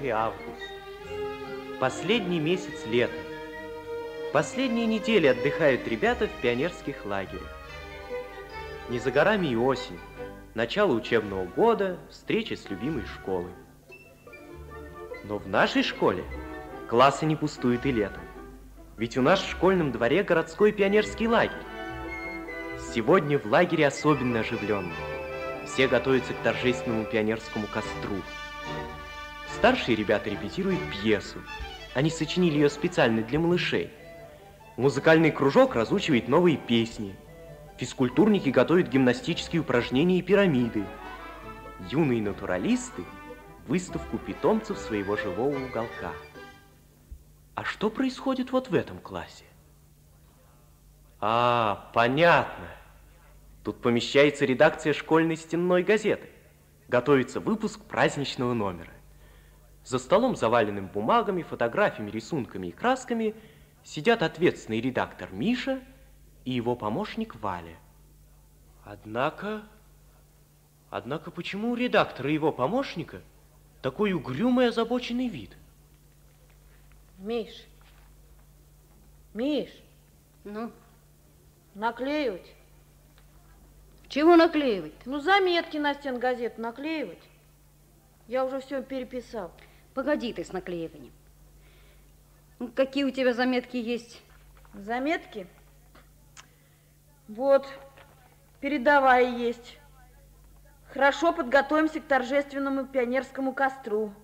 и август. Последний месяц лета. Последние недели отдыхают ребята в пионерских лагерях. Не за горами и осень. Начало учебного года, встреча с любимой школой. Но в нашей школе классы не пустуют и летом. Ведь у нас в школьном дворе городской пионерский лагерь. Сегодня в лагере особенно оживленно. Все готовятся к торжественному пионерскому костру. Старшие ребята репетируют пьесу. Они сочинили ее специально для малышей. Музыкальный кружок разучивает новые песни. Физкультурники готовят гимнастические упражнения и пирамиды. Юные натуралисты – выставку питомцев своего живого уголка. А что происходит вот в этом классе? А, понятно. Тут помещается редакция школьной стенной газеты. Готовится выпуск праздничного номера. За столом, заваленным бумагами, фотографиями, рисунками и красками, сидят ответственный редактор Миша и его помощник Валя. Однако, однако почему у редактора и его помощника такой угрюмый озабоченный вид? Миш, Миш, Ну, наклеивать? чего наклеивать? Ну, заметки на стен газет наклеивать. Я уже все переписал. Погоди ты с наклеиванием. Ну, какие у тебя заметки есть? Заметки? Вот, передовая есть. Хорошо подготовимся к торжественному пионерскому костру.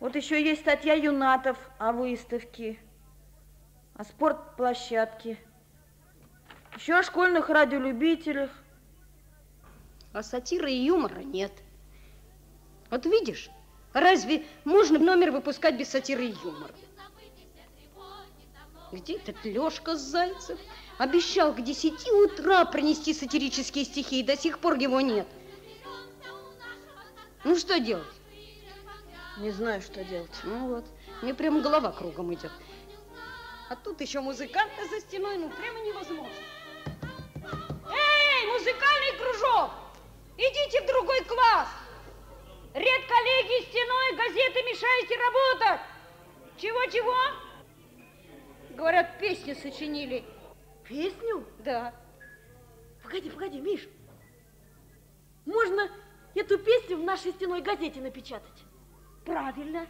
Вот еще есть статья Юнатов о выставке, о спортплощадке. Еще о школьных радиолюбителях. А сатиры и юмора нет. Вот видишь, разве можно номер выпускать без сатиры и юмора? Где этот Лёшка Зайцев? Обещал к 10 утра принести сатирические стихи, и до сих пор его нет. Ну что делать? Не знаю, что делать. Ну вот, мне прям голова кругом идет. А тут еще музыканты за стеной, ну прямо невозможно. Чего-чего? Говорят, песни сочинили. Песню? Да. Погоди, погоди, Миш. Можно эту песню в нашей стеной газете напечатать? Правильно.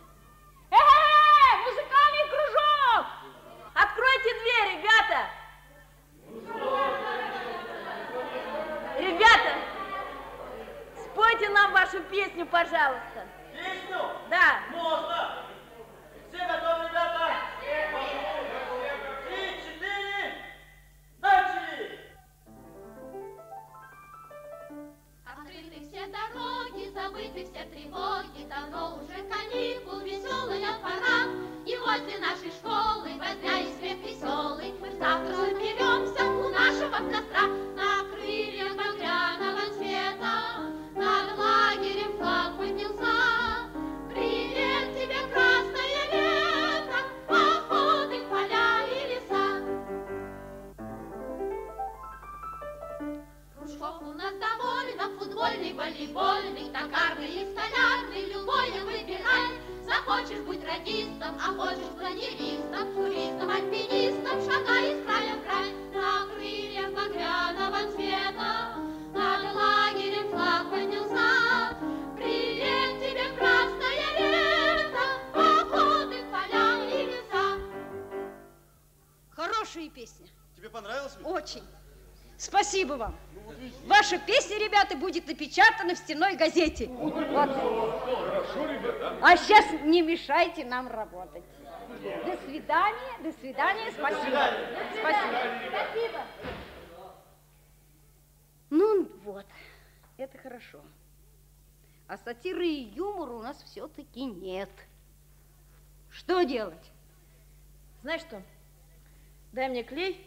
Эй, музыкальный кружок! Откройте дверь, ребята! Ребята, спойте нам вашу песню, пожалуйста. Песню? Да. Можно. Все дороги, забыты все тревоги, давно уже каникул, веселая пора. И возле нашей школы, возня и смех веселый, мы завтра Нас довольно, футбольный, волейбольный, токарный и столярный, любое выбирай. Захочешь быть радистом, а хочешь планеристом, туристом, альпинистом, шагай из края в край. На крыльях багряного цвета, над лагерем флаг поднялся. Привет тебе, красное лето, походы в поля и леса. Хорошая песня. Тебе понравилось? Очень. Спасибо вам. Ваша песня, ребята, будет напечатана в стенной газете. Вот. А сейчас не мешайте нам работать. До свидания, до свидания, спасибо. Спасибо. Спасибо. Ну вот, это хорошо. А сатиры и юмора у нас все-таки нет. Что делать? Знаешь что? Дай мне клей